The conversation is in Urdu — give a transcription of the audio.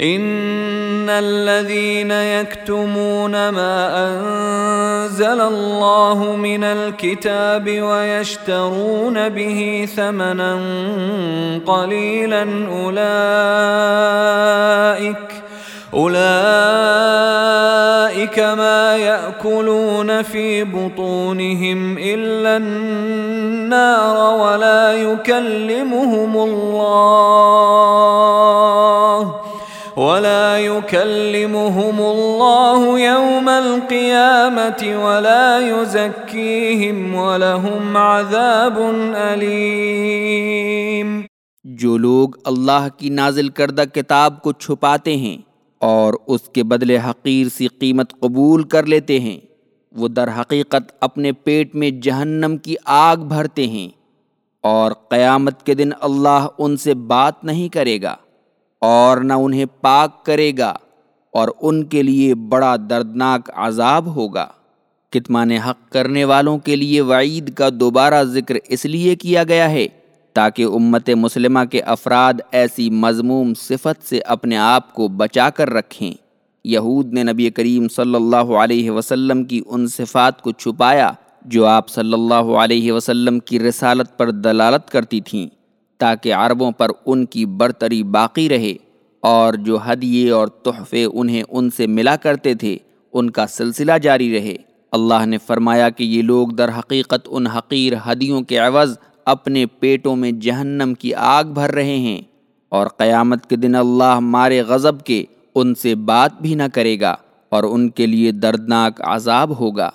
ان الذين يكتمون ما انزل الله من الكتاب ويشترون به ثمنا قليلا اولئك اولئك ما ياكلون في بطونهم الا النار ولا يكلمهم الله ولا يكلمهم الله يوم القيامة ولا يزكيهم ولهم عذاب أليم جو لوگ اللہ کی نازل کردہ کتاب کو چھپاتے ہیں اور اس کے بدلے حقیر سی قیمت قبول کر لیتے ہیں، وہ در حقیقت اپنے پیٹ میں جہنم کی آگ بھرتے ہیں اور قیامت کے دن اللہ ان سے بات نہیں کرے گا۔ اور نہ انہیں پاک کرے گا اور ان کے لیے بڑا دردناک عذاب ہوگا۔ کتمان حق کرنے والوں کے لیے وعید کا دوبارہ ذکر اس لیے کیا گیا ہے تاکہ امت مسلمہ کے افراد ایسی مضموم صفت سے اپنے آپ کو بچا کر رکھیں۔ یہود نے نبی کریم صلی اللہ علیہ وسلم کی ان صفات کو چھپایا جو آپ صلی اللہ علیہ وسلم کی رسالت پر دلالت کرتی تھیں۔ تاکہ عربوں پر ان کی برتری باقی رہے اور جو ہدیے اور تحفے انہیں ان سے ملا کرتے تھے، ان کا سلسلہ جاری رہے۔ اللہ نے فرمایا کہ یہ لوگ در حقیقت ان حقیر ہدیوں کے عوض اپنے پیٹوں میں جہنم کی آگ بھر رہے ہیں اور قیامت کے دن اللہ مارے غضب کے ان سے بات بھی نہ کرے گا اور ان کے لیے دردناک عذاب ہوگا۔